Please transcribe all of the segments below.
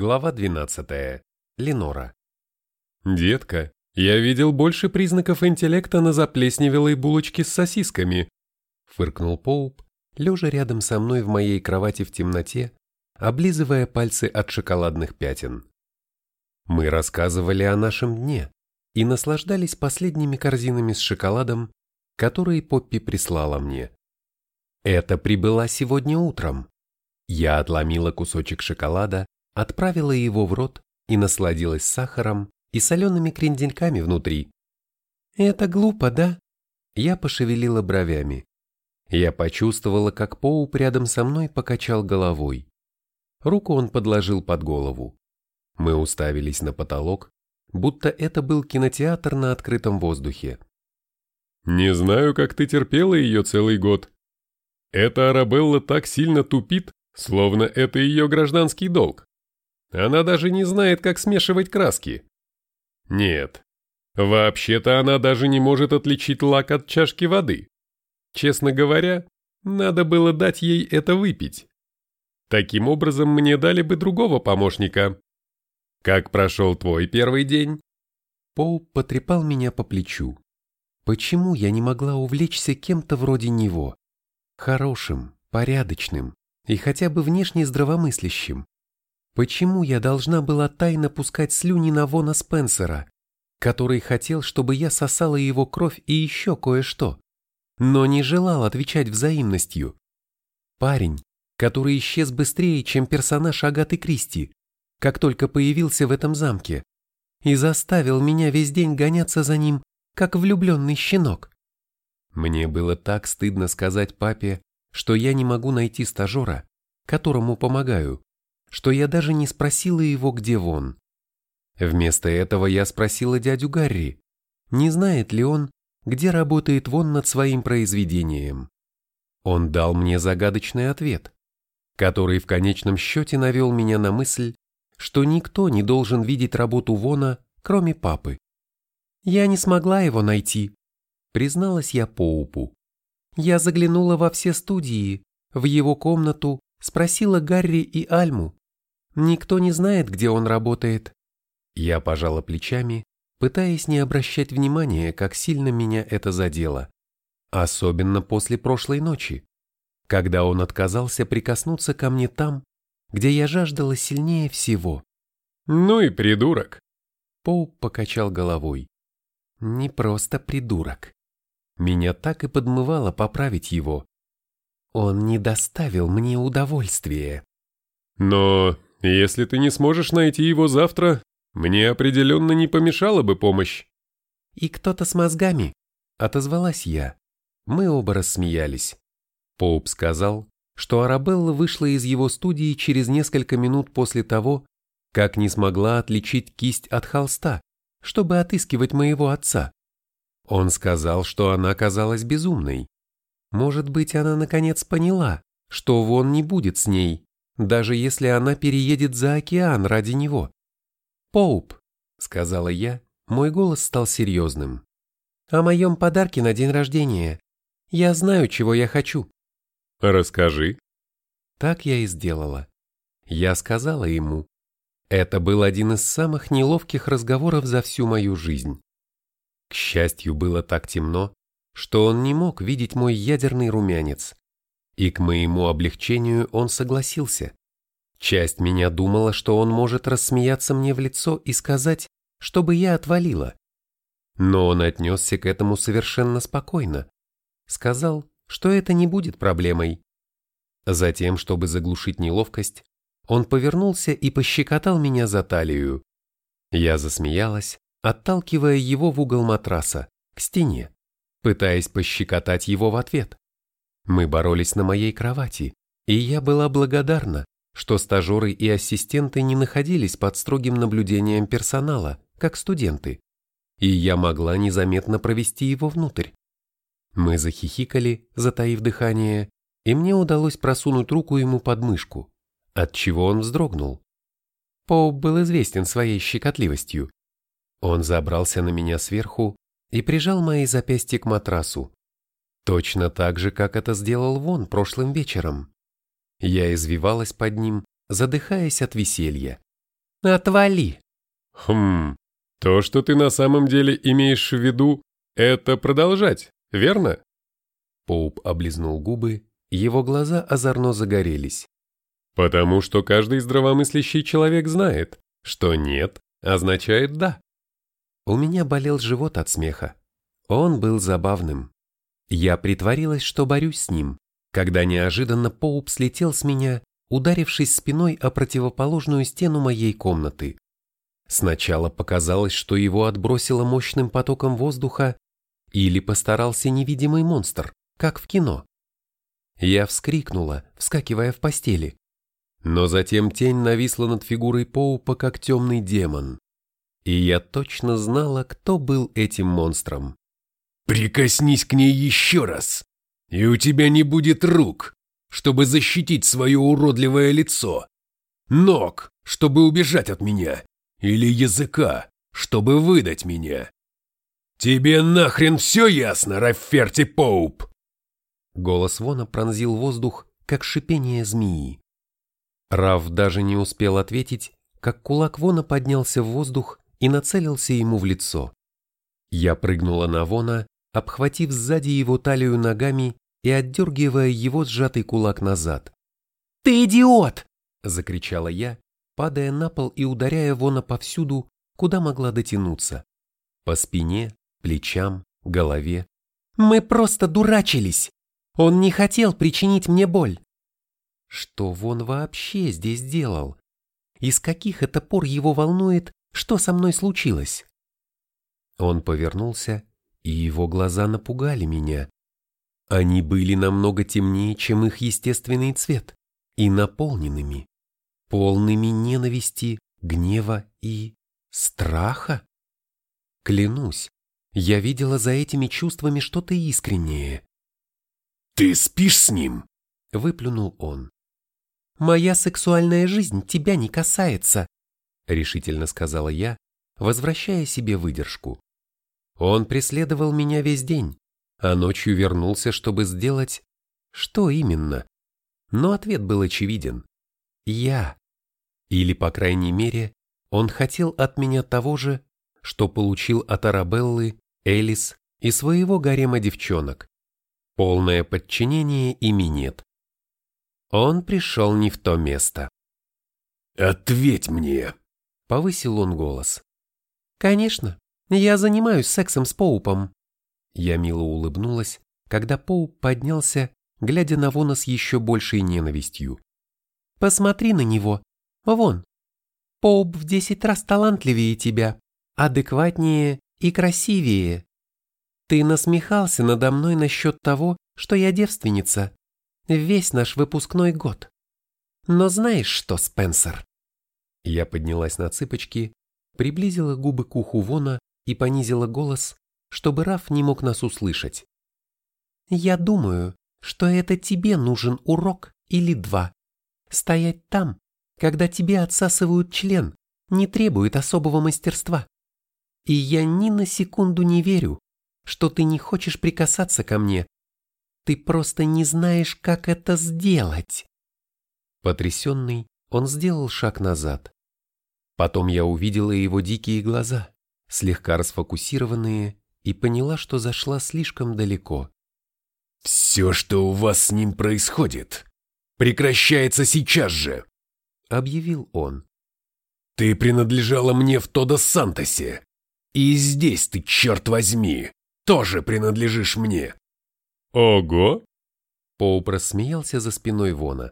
Глава 12. Ленора. «Детка, я видел больше признаков интеллекта на заплесневелой булочке с сосисками», фыркнул Поуп, лежа рядом со мной в моей кровати в темноте, облизывая пальцы от шоколадных пятен. Мы рассказывали о нашем дне и наслаждались последними корзинами с шоколадом, которые Поппи прислала мне. Это прибыла сегодня утром. Я отломила кусочек шоколада, отправила его в рот и насладилась сахаром и солеными крендельками внутри. «Это глупо, да?» Я пошевелила бровями. Я почувствовала, как Поуп рядом со мной покачал головой. Руку он подложил под голову. Мы уставились на потолок, будто это был кинотеатр на открытом воздухе. «Не знаю, как ты терпела ее целый год. Эта Арабелла так сильно тупит, словно это ее гражданский долг. Она даже не знает, как смешивать краски. Нет, вообще-то она даже не может отличить лак от чашки воды. Честно говоря, надо было дать ей это выпить. Таким образом, мне дали бы другого помощника. Как прошел твой первый день? Поуп потрепал меня по плечу. Почему я не могла увлечься кем-то вроде него? Хорошим, порядочным и хотя бы внешне здравомыслящим. Почему я должна была тайно пускать слюни на Вона Спенсера, который хотел, чтобы я сосала его кровь и еще кое-что, но не желал отвечать взаимностью? Парень, который исчез быстрее, чем персонаж Агаты Кристи, как только появился в этом замке, и заставил меня весь день гоняться за ним, как влюбленный щенок. Мне было так стыдно сказать папе, что я не могу найти стажера, которому помогаю, что я даже не спросила его, где Вон. Вместо этого я спросила дядю Гарри, не знает ли он, где работает Вон над своим произведением. Он дал мне загадочный ответ, который в конечном счете навел меня на мысль, что никто не должен видеть работу Вона, кроме папы. Я не смогла его найти, призналась я Поупу. Я заглянула во все студии, в его комнату, спросила Гарри и Альму. Никто не знает, где он работает. Я пожала плечами, пытаясь не обращать внимания, как сильно меня это задело. Особенно после прошлой ночи, когда он отказался прикоснуться ко мне там, где я жаждала сильнее всего. «Ну и придурок!» Поуп покачал головой. «Не просто придурок. Меня так и подмывало поправить его. Он не доставил мне удовольствия». «Но если ты не сможешь найти его завтра, мне определенно не помешала бы помощь. И кто-то с мозгами, отозвалась я. Мы оба рассмеялись. Поуп сказал, что Арабелла вышла из его студии через несколько минут после того, как не смогла отличить кисть от холста, чтобы отыскивать моего отца. Он сказал, что она казалась безумной. Может быть, она наконец поняла, что Вон не будет с ней, даже если она переедет за океан ради него. «Поуп», — сказала я, мой голос стал серьезным. «О моем подарке на день рождения. Я знаю, чего я хочу». «Расскажи». Так я и сделала. Я сказала ему. Это был один из самых неловких разговоров за всю мою жизнь. К счастью, было так темно, что он не мог видеть мой ядерный румянец. И к моему облегчению он согласился. Часть меня думала, что он может рассмеяться мне в лицо и сказать, чтобы я отвалила. Но он отнесся к этому совершенно спокойно. Сказал, что это не будет проблемой. Затем, чтобы заглушить неловкость, он повернулся и пощекотал меня за талию. Я засмеялась, отталкивая его в угол матраса, к стене, пытаясь пощекотать его в ответ. Мы боролись на моей кровати, и я была благодарна, что стажеры и ассистенты не находились под строгим наблюдением персонала, как студенты, и я могла незаметно провести его внутрь. Мы захихикали, затаив дыхание, и мне удалось просунуть руку ему под мышку, от чего он вздрогнул. Поуп был известен своей щекотливостью. Он забрался на меня сверху и прижал мои запястья к матрасу, Точно так же, как это сделал Вон прошлым вечером. Я извивалась под ним, задыхаясь от веселья. Отвали. Хм, то, что ты на самом деле имеешь в виду, это продолжать, верно? Поуп облизнул губы, его глаза озорно загорелись. Потому что каждый здравомыслящий человек знает, что «нет» означает «да». У меня болел живот от смеха. Он был забавным. Я притворилась, что борюсь с ним, когда неожиданно Поуп слетел с меня, ударившись спиной о противоположную стену моей комнаты. Сначала показалось, что его отбросило мощным потоком воздуха или постарался невидимый монстр, как в кино. Я вскрикнула, вскакивая в постели. Но затем тень нависла над фигурой Поупа, как темный демон. И я точно знала, кто был этим монстром. «Прикоснись к ней еще раз, и у тебя не будет рук, чтобы защитить свое уродливое лицо, ног, чтобы убежать от меня, или языка, чтобы выдать меня. Тебе нахрен все ясно, Рафферти Поуп?» Голос Вона пронзил воздух, как шипение змеи. Рав даже не успел ответить, как кулак Вона поднялся в воздух и нацелился ему в лицо. Я прыгнула на Вона, обхватив сзади его талию ногами и отдергивая его сжатый кулак назад. «Ты идиот!» – закричала я, падая на пол и ударяя Вона повсюду, куда могла дотянуться. По спине, плечам, голове. «Мы просто дурачились! Он не хотел причинить мне боль!» Что Вон вообще здесь делал? Из каких это пор его волнует, что со мной случилось? Он повернулся, и его глаза напугали меня. Они были намного темнее, чем их естественный цвет, и наполненными, полными ненависти, гнева и страха. Клянусь, я видела за этими чувствами что-то искреннее. «Ты спишь с ним?» — выплюнул он. «Моя сексуальная жизнь тебя не касается», — решительно сказала я, возвращая себе выдержку. Он преследовал меня весь день, а ночью вернулся, чтобы сделать... Что именно? Но ответ был очевиден. Я. Или, по крайней мере, он хотел от меня того же, что получил от Арабеллы, Элис и своего гарема девчонок. Полное подчинение и минет. Он пришел не в то место. «Ответь мне!» — повысил он голос. «Конечно, я занимаюсь сексом с Поупом». Я мило улыбнулась, когда Поуп поднялся, глядя на Вона с еще большей ненавистью. «Посмотри на него. Вон. Поуп в десять раз талантливее тебя, адекватнее и красивее. Ты насмехался надо мной насчет того, что я девственница, весь наш выпускной год. Но знаешь что, Спенсер?» Я поднялась на цыпочки, приблизила губы к уху Вона и понизила голос, чтобы Раф не мог нас услышать. «Я думаю, что это тебе нужен урок или два. Стоять там, когда тебе отсасывают член, не требует особого мастерства. И я ни на секунду не верю, что ты не хочешь прикасаться ко мне ты просто не знаешь, как это сделать. Потрясенный, он сделал шаг назад. Потом я увидела его дикие глаза, слегка расфокусированные, и поняла, что зашла слишком далеко. «Все, что у вас с ним происходит, прекращается сейчас же», — объявил он. «Ты принадлежала мне в Тодос-Сантосе, и здесь ты, черт возьми, тоже принадлежишь мне. Ого! Поуп рассмеялся за спиной Вона,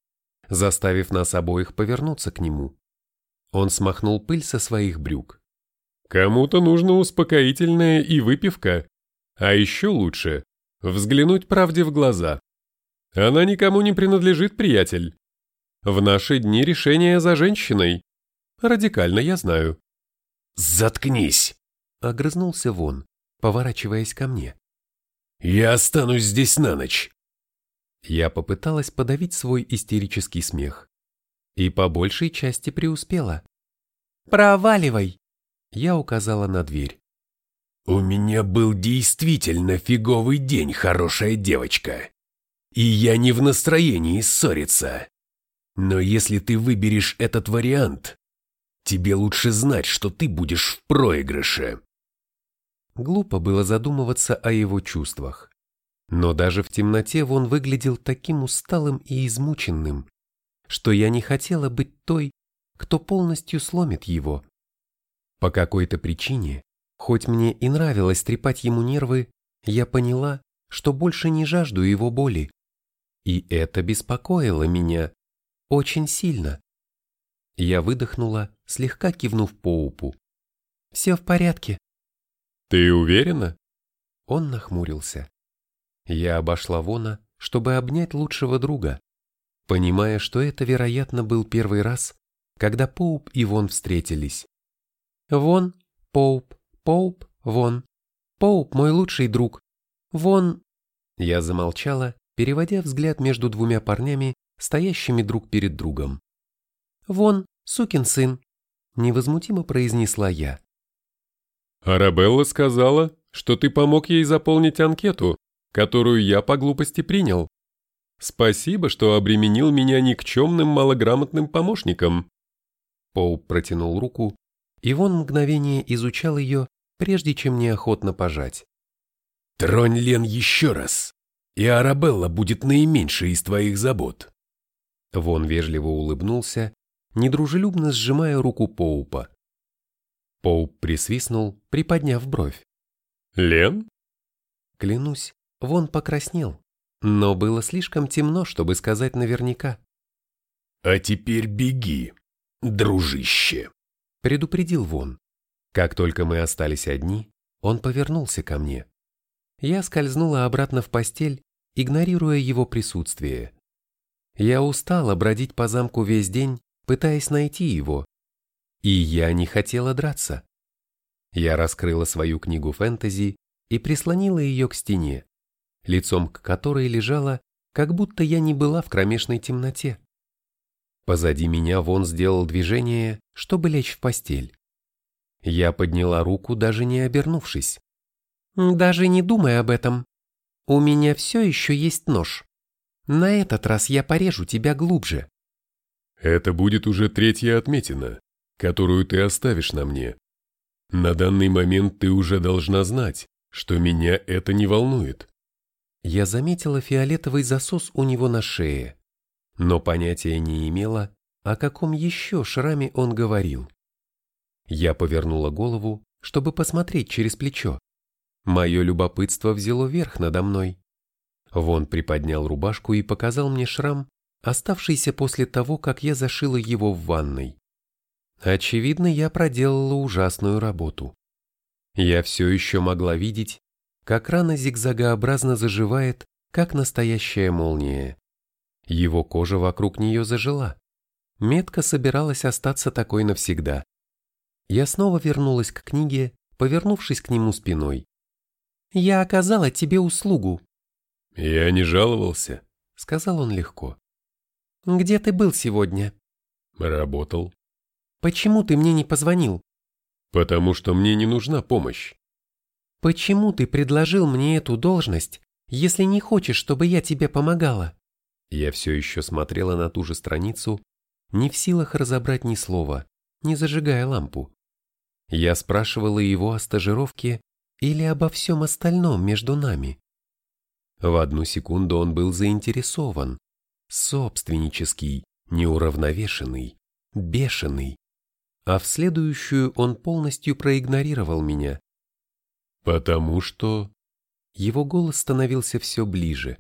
заставив нас обоих повернуться к нему. Он смахнул пыль со своих брюк. Кому-то нужно успокоительное и выпивка. А еще лучше – взглянуть правде в глаза. Она никому не принадлежит, приятель. В наши дни решение за женщиной. Радикально, я знаю. «Заткнись!» – огрызнулся Вон, поворачиваясь ко мне. Я останусь здесь на ночь. Я попыталась подавить свой истерический смех. И по большей части преуспела. «Проваливай!» Я указала на дверь. «У меня был действительно фиговый день, хорошая девочка. И я не в настроении ссориться. Но если ты выберешь этот вариант, тебе лучше знать, что ты будешь в проигрыше. Глупо было задумываться о его чувствах. Но даже в темноте он выглядел таким усталым и измученным, что я не хотела быть той, кто полностью сломит его. По какой-то причине, хоть мне и нравилось трепать ему нервы, я поняла, что больше не жажду его боли. И это беспокоило меня очень сильно. Я выдохнула, слегка кивнув Поупу. «Все в порядке». «Ты уверена?» Он нахмурился. Я обошла Вона, чтобы обнять лучшего друга, понимая, что это, вероятно, был первый раз, когда Поуп и Вон встретились. «Вон, Поуп, Поуп, Вон. Поуп мой лучший друг. Вон...» Я замолчала, переводя взгляд между двумя парнями, стоящими друг перед другом. «Вон, сукин сын», — невозмутимо произнесла я. «Арабелла сказала, что ты помог ей заполнить анкету, которую я по глупости принял. Спасибо, что обременил меня никчемным малограмотным помощником». Поуп протянул руку, и вон мгновение изучал ее, прежде чем неохотно пожать. «Тронь Лен еще раз, и Арабелла будет наименьшей из твоих забот». Вон вежливо улыбнулся, недружелюбно сжимая руку Поупа. Поуп присвистнул, приподняв бровь. «Лен?» Клянусь, Вон покраснел, но было слишком темно, чтобы сказать наверняка. «А теперь беги, дружище», — предупредил Вон. Как только мы остались одни, он повернулся ко мне. Я скользнула обратно в постель, игнорируя его присутствие. Я устала бродить по замку весь день, пытаясь найти его. И я не хотела драться. Я раскрыла свою книгу фэнтези и прислонила ее к стене лицом к которой лежала, как будто я не была в кромешной темноте. Позади меня Вон сделал движение, чтобы лечь в постель. Я подняла руку, даже не обернувшись. «Даже не думай об этом. У меня все еще есть нож. На этот раз я порежу тебя глубже». «Это будет уже третья отметина, которую ты оставишь на мне. На данный момент ты уже должна знать, что меня это не волнует я заметила фиолетовый засос у него на шее, но понятия не имела, о каком еще шраме он говорил. Я повернула голову, чтобы посмотреть через плечо. Мое любопытство взяло верх надо мной. Вон приподнял рубашку и показал мне шрам, оставшийся после того, как я зашила его в ванной. Очевидно, я проделала ужасную работу. Я все еще могла видеть, как рана зигзагообразно заживает, как настоящая молния. Его кожа вокруг нее зажила. Метка собиралась остаться такой навсегда. Я снова вернулась к книге, повернувшись к нему спиной. «Я оказала тебе услугу». «Я не жаловался», — сказал он легко. «Где ты был сегодня?» «Работал». «Почему ты мне не позвонил?» «Потому что мне не нужна помощь». Почему ты предложил мне эту должность, если не хочешь, чтобы я тебе помогала? Я все еще смотрела на ту же страницу, не в силах разобрать ни слова, не зажигая лампу. Я спрашивала его о стажировке или обо всем остальном между нами. В одну секунду он был заинтересован, собственнический, неуравновешенный, бешеный, а в следующую он полностью проигнорировал меня. «Потому что...» Его голос становился все ближе,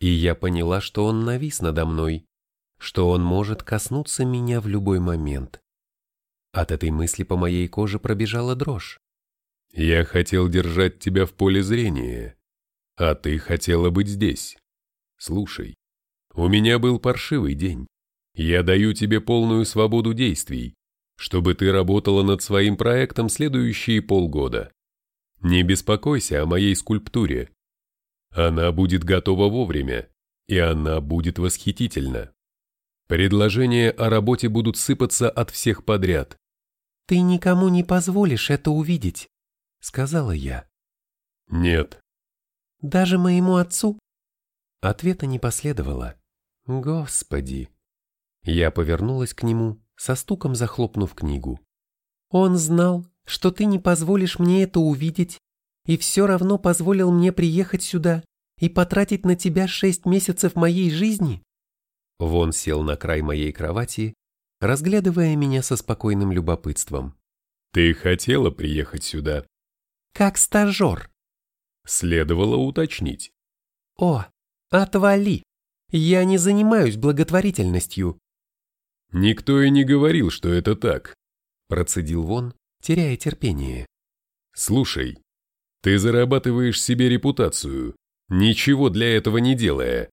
и я поняла, что он навис надо мной, что он может коснуться меня в любой момент. От этой мысли по моей коже пробежала дрожь. «Я хотел держать тебя в поле зрения, а ты хотела быть здесь. Слушай, у меня был паршивый день. Я даю тебе полную свободу действий, чтобы ты работала над своим проектом следующие полгода. Не беспокойся о моей скульптуре. Она будет готова вовремя, и она будет восхитительна. Предложения о работе будут сыпаться от всех подряд. «Ты никому не позволишь это увидеть», — сказала я. «Нет». «Даже моему отцу?» Ответа не последовало. «Господи!» Я повернулась к нему, со стуком захлопнув книгу. «Он знал, что ты не позволишь мне это увидеть, и все равно позволил мне приехать сюда и потратить на тебя шесть месяцев моей жизни?» Вон сел на край моей кровати, разглядывая меня со спокойным любопытством. «Ты хотела приехать сюда?» «Как стажер», Следовало уточнить. «О, отвали! Я не занимаюсь благотворительностью!» «Никто и не говорил, что это так», – процедил Вон, теряя терпение. «Слушай, ты зарабатываешь себе репутацию, ничего для этого не делая.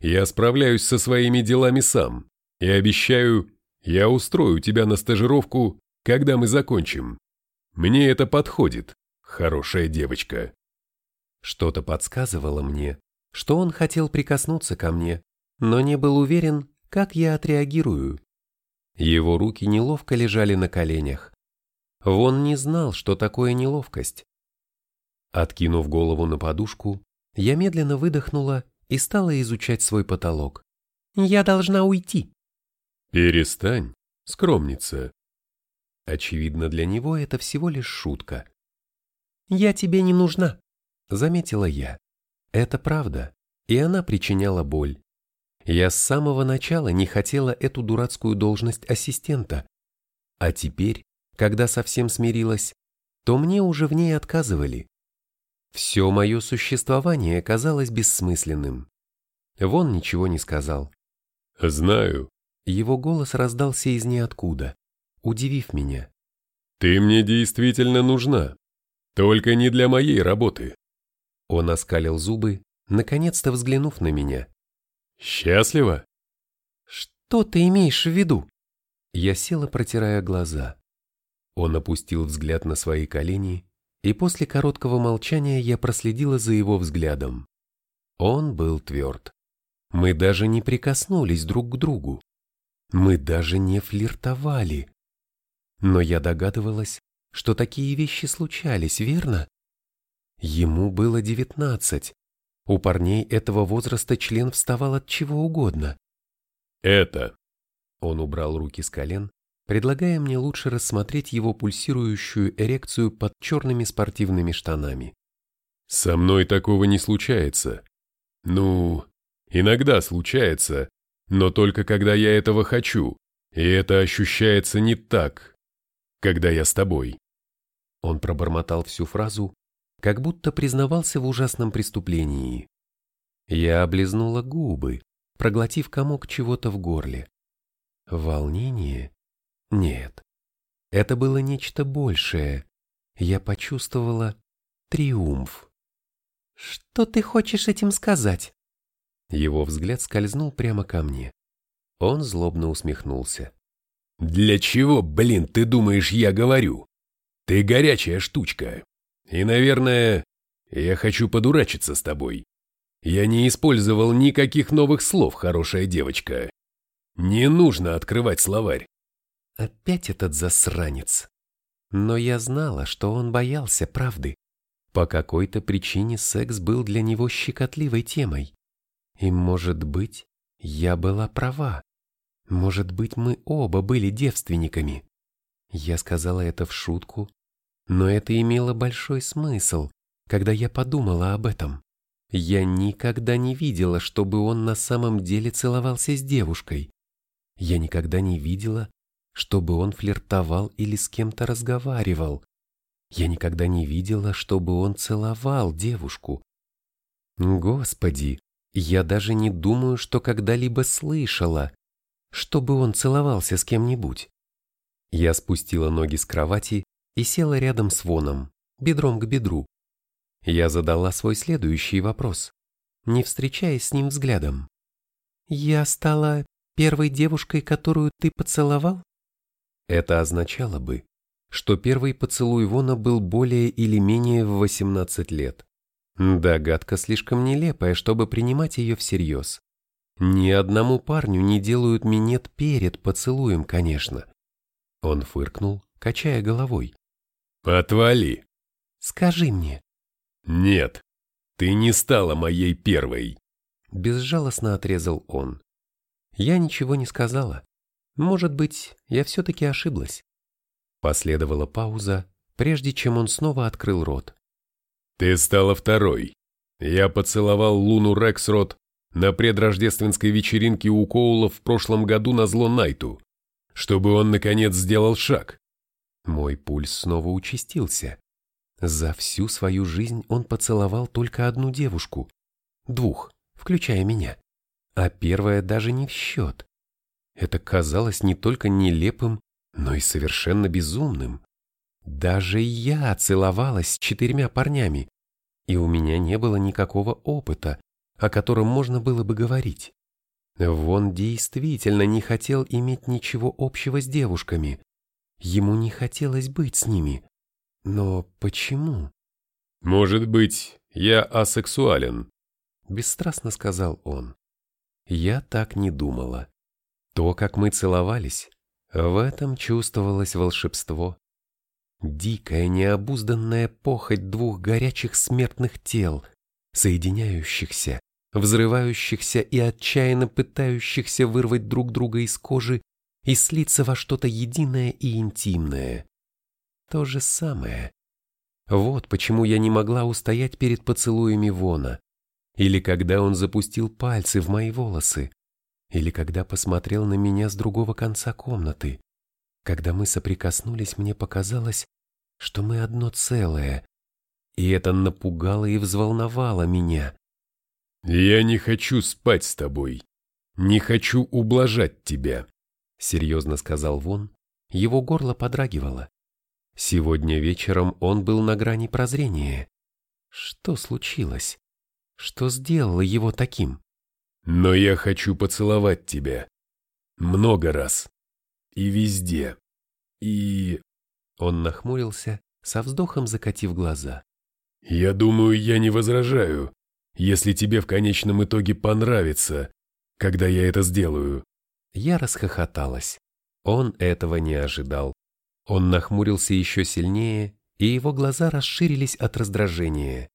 Я справляюсь со своими делами сам и обещаю, я устрою тебя на стажировку, когда мы закончим. Мне это подходит, хорошая девочка». Что-то подсказывало мне, что он хотел прикоснуться ко мне, но не был уверен, как я отреагирую. Его руки неловко лежали на коленях. Вон не знал, что такое неловкость. Откинув голову на подушку, я медленно выдохнула и стала изучать свой потолок. «Я должна уйти». «Перестань, скромница». Очевидно, для него это всего лишь шутка. «Я тебе не нужна», заметила я. Это правда, и она причиняла боль. Я с самого начала не хотела эту дурацкую должность ассистента. А теперь, когда совсем смирилась, то мне уже в ней отказывали. Все мое существование казалось бессмысленным. Вон ничего не сказал. «Знаю». Его голос раздался из ниоткуда, удивив меня. «Ты мне действительно нужна. Только не для моей работы. Он оскалил зубы, наконец-то взглянув на меня. «Счастлива?» «Что ты имеешь в виду?» Я села, протирая глаза. Он опустил взгляд на свои колени, и после короткого молчания я проследила за его взглядом. Он был тверд. Мы даже не прикоснулись друг к другу. Мы даже не флиртовали. Но я догадывалась, что такие вещи случались, верно? Ему было девятнадцать. У парней этого возраста член вставал от чего угодно. «Это...» Он убрал руки с колен, предлагая мне лучше рассмотреть его пульсирующую эрекцию под черными спортивными штанами. «Со мной такого не случается. Ну, иногда случается, но только когда я этого хочу, и это ощущается не так, когда я с тобой». Он пробормотал всю фразу, как будто признавался в ужасном преступлении. Я облизнула губы, проглотив комок чего-то в горле. Волнение? Нет. Это было нечто большее. Я почувствовала триумф. «Что ты хочешь этим сказать?» Его взгляд скользнул прямо ко мне. Он злобно усмехнулся. «Для чего, блин, ты думаешь, я говорю? Ты горячая штучка. И, наверное, я хочу подурачиться с тобой. Я не использовал никаких новых слов, хорошая девочка. Не нужно открывать словарь. Опять этот засранец. Но я знала, что он боялся правды. По какой-то причине секс был для него щекотливой темой. И, может быть, я была права. Может быть, мы оба были девственниками. Я сказала это в шутку, но это имело большой смысл, когда я подумала об этом. Я никогда не видела, чтобы он на самом деле целовался с девушкой. Я никогда не видела, чтобы он флиртовал или с кем-то разговаривал. Я никогда не видела, чтобы он целовал девушку. Господи, я даже не думаю, что когда-либо слышала, чтобы он целовался с кем-нибудь. Я спустила ноги с кровати и села рядом с Воном, бедром к бедру. Я задала свой следующий вопрос, не встречаясь с ним взглядом. «Я стала первой девушкой, которую ты поцеловал?» Это означало бы, что первый поцелуй Вона был более или менее в 18 лет. Догадка слишком нелепая, чтобы принимать ее всерьез. Ни одному парню не делают минет перед поцелуем, конечно. Он фыркнул, качая головой. Отвали. Скажи мне. Нет, ты не стала моей первой. Безжалостно отрезал он. Я ничего не сказала. Может быть, я все-таки ошиблась. Последовала пауза, прежде чем он снова открыл рот. «Ты стала второй. Я поцеловал Луну Рексрот на предрождественской вечеринке у Коула в прошлом году на зло Найту, чтобы он, наконец, сделал шаг». Мой пульс снова участился. За всю свою жизнь он поцеловал только одну девушку. Двух, включая меня. А первая даже не в счет. Это казалось не только нелепым, но и совершенно безумным. Даже я целовалась с четырьмя парнями, и у меня не было никакого опыта, о котором можно было бы говорить. Вон действительно не хотел иметь ничего общего с девушками. Ему не хотелось быть с ними. Но почему? «Может быть, я асексуален», — бесстрастно сказал он. Я так не думала. То, как мы целовались, в этом чувствовалось волшебство. Дикая, необузданная похоть двух горячих смертных тел, соединяющихся, взрывающихся и отчаянно пытающихся вырвать друг друга из кожи и слиться во что-то единое и интимное. То же самое. Вот почему я не могла устоять перед поцелуями Вона, или когда он запустил пальцы в мои волосы, или когда посмотрел на меня с другого конца комнаты. Когда мы соприкоснулись, мне показалось, что мы одно целое, и это напугало и взволновало меня. «Я не хочу спать с тобой, не хочу ублажать тебя», — серьезно сказал Вон, его горло подрагивало. Сегодня вечером он был на грани прозрения. Что случилось? Что сделало его таким? «Но я хочу поцеловать тебя. Много раз. И везде. И...» Он нахмурился, со вздохом закатив глаза. «Я думаю, я не возражаю, если тебе в конечном итоге понравится, когда я это сделаю». Я расхохоталась. Он этого не ожидал. Он нахмурился еще сильнее, и его глаза расширились от раздражения.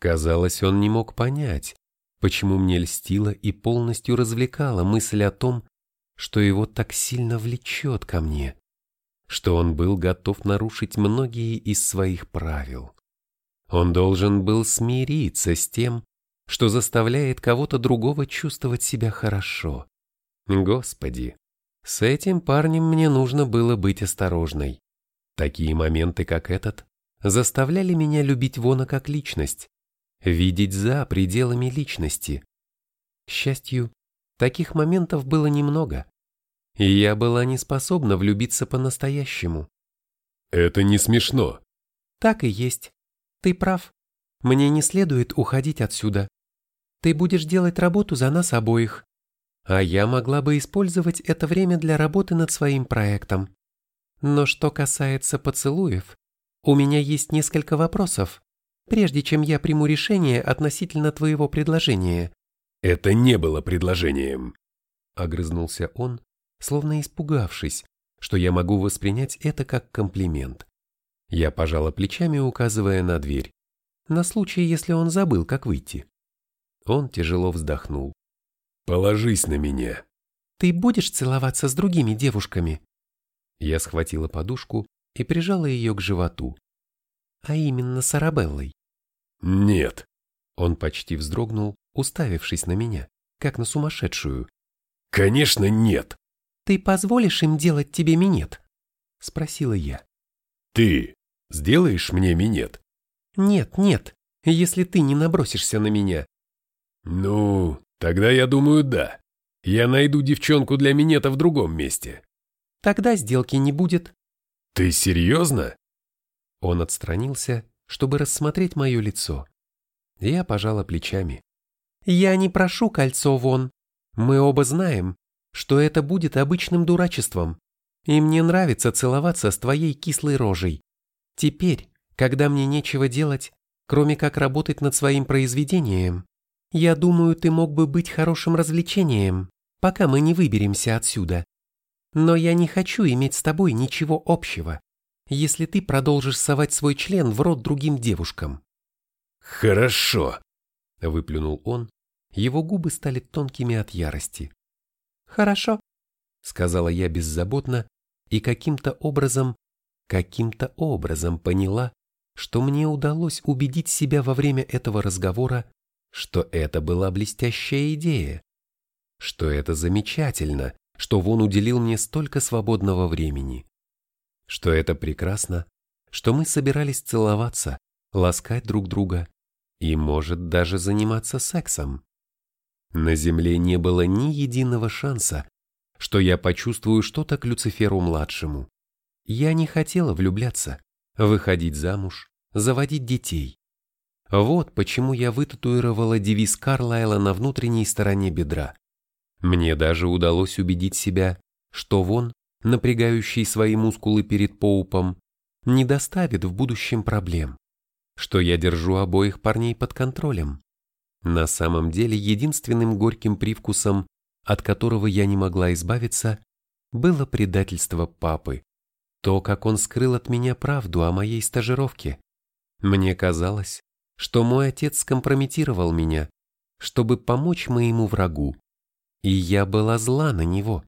Казалось, он не мог понять, почему мне льстила и полностью развлекала мысль о том, что его так сильно влечет ко мне, что он был готов нарушить многие из своих правил. Он должен был смириться с тем, что заставляет кого-то другого чувствовать себя хорошо. Господи, с этим парнем мне нужно было быть осторожной. Такие моменты, как этот, заставляли меня любить Вона как личность, видеть за пределами личности. К счастью, таких моментов было немного, и я была не способна влюбиться по-настоящему. «Это не смешно». «Так и есть. Ты прав. Мне не следует уходить отсюда. Ты будешь делать работу за нас обоих. А я могла бы использовать это время для работы над своим проектом. Но что касается поцелуев, у меня есть несколько вопросов, прежде чем я приму решение относительно твоего предложения». «Это не было предложением», — огрызнулся он, словно испугавшись, что я могу воспринять это как комплимент. Я пожала плечами, указывая на дверь, на случай, если он забыл, как выйти. Он тяжело вздохнул. «Положись на меня». «Ты будешь целоваться с другими девушками?» Я схватила подушку и прижала ее к животу. А именно с Арабеллой. «Нет». Он почти вздрогнул, уставившись на меня, как на сумасшедшую. «Конечно нет!» «Ты позволишь им делать тебе минет?» Спросила я. «Ты сделаешь мне минет?» «Нет, нет, если ты не набросишься на меня». «Ну, тогда я думаю, да. Я найду девчонку для минета в другом месте». «Тогда сделки не будет». «Ты серьезно?» Он отстранился, чтобы рассмотреть мое лицо. Я пожала плечами. «Я не прошу кольцо вон. Мы оба знаем, что это будет обычным дурачеством, и мне нравится целоваться с твоей кислой рожей. Теперь, когда мне нечего делать, кроме как работать над своим произведением, я думаю, ты мог бы быть хорошим развлечением, пока мы не выберемся отсюда. Но я не хочу иметь с тобой ничего общего, если ты продолжишь совать свой член в рот другим девушкам. Хорошо, выплюнул он, его губы стали тонкими от ярости. Хорошо, сказала я беззаботно и каким-то образом, каким-то образом поняла, что мне удалось убедить себя во время этого разговора, что это была блестящая идея, что это замечательно, что Вон уделил мне столько свободного времени, что это прекрасно, что мы собирались целоваться, ласкать друг друга и, может, даже заниматься сексом. На Земле не было ни единого шанса, что я почувствую что-то к Люциферу-младшему. Я не хотела влюбляться, выходить замуж, заводить детей. Вот почему я вытатуировала девиз Карлайла на внутренней стороне бедра. Мне даже удалось убедить себя, что вон, напрягающий свои мускулы перед Поупом, не доставит в будущем проблем, что я держу обоих парней под контролем. На самом деле единственным горьким привкусом, от которого я не могла избавиться, было предательство папы. То, как он скрыл от меня правду о моей стажировке. Мне казалось, что мой отец скомпрометировал меня, чтобы помочь моему врагу. И я была зла на него.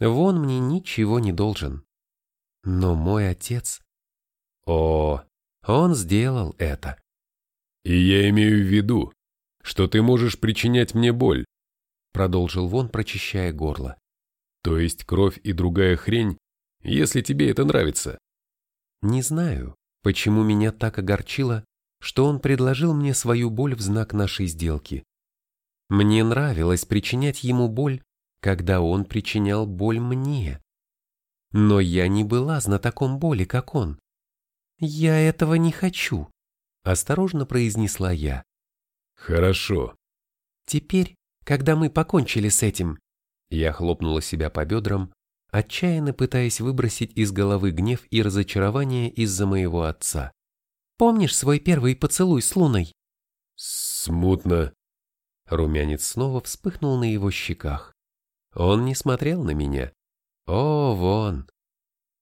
Вон мне ничего не должен. Но мой отец... О, он сделал это. И я имею в виду, что ты можешь причинять мне боль, продолжил Вон, прочищая горло. То есть кровь и другая хрень, если тебе это нравится. Не знаю, почему меня так огорчило, что он предложил мне свою боль в знак нашей сделки. Мне нравилось причинять ему боль, когда он причинял боль мне. Но я не была знатоком боли, как он. «Я этого не хочу», — осторожно произнесла я. «Хорошо». «Теперь, когда мы покончили с этим...» Я хлопнула себя по бедрам, отчаянно пытаясь выбросить из головы гнев и разочарование из-за моего отца. «Помнишь свой первый поцелуй с Луной?» «Смутно». Румянец снова вспыхнул на его щеках. Он не смотрел на меня. О, вон.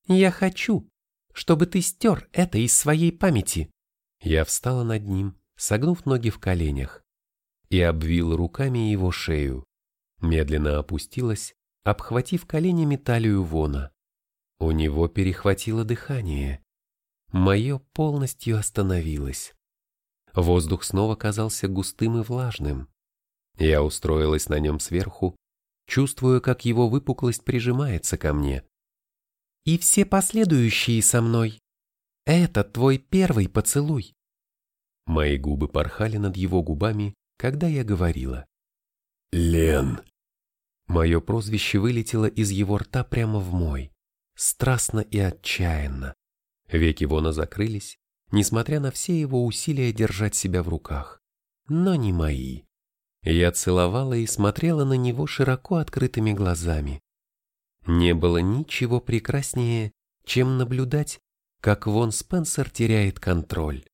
Я хочу, чтобы ты стер это из своей памяти. Я встала над ним, согнув ноги в коленях, и обвил руками его шею. Медленно опустилась, обхватив коленями талию Вона. У него перехватило дыхание. Мое полностью остановилось. Воздух снова казался густым и влажным. Я устроилась на нем сверху, чувствуя, как его выпуклость прижимается ко мне. «И все последующие со мной. Это твой первый поцелуй». Мои губы порхали над его губами, когда я говорила. «Лен». Мое прозвище вылетело из его рта прямо в мой, страстно и отчаянно. Веки Вона закрылись, несмотря на все его усилия держать себя в руках, но не мои. Я целовала и смотрела на него широко открытыми глазами. Не было ничего прекраснее, чем наблюдать, как Вон Спенсер теряет контроль.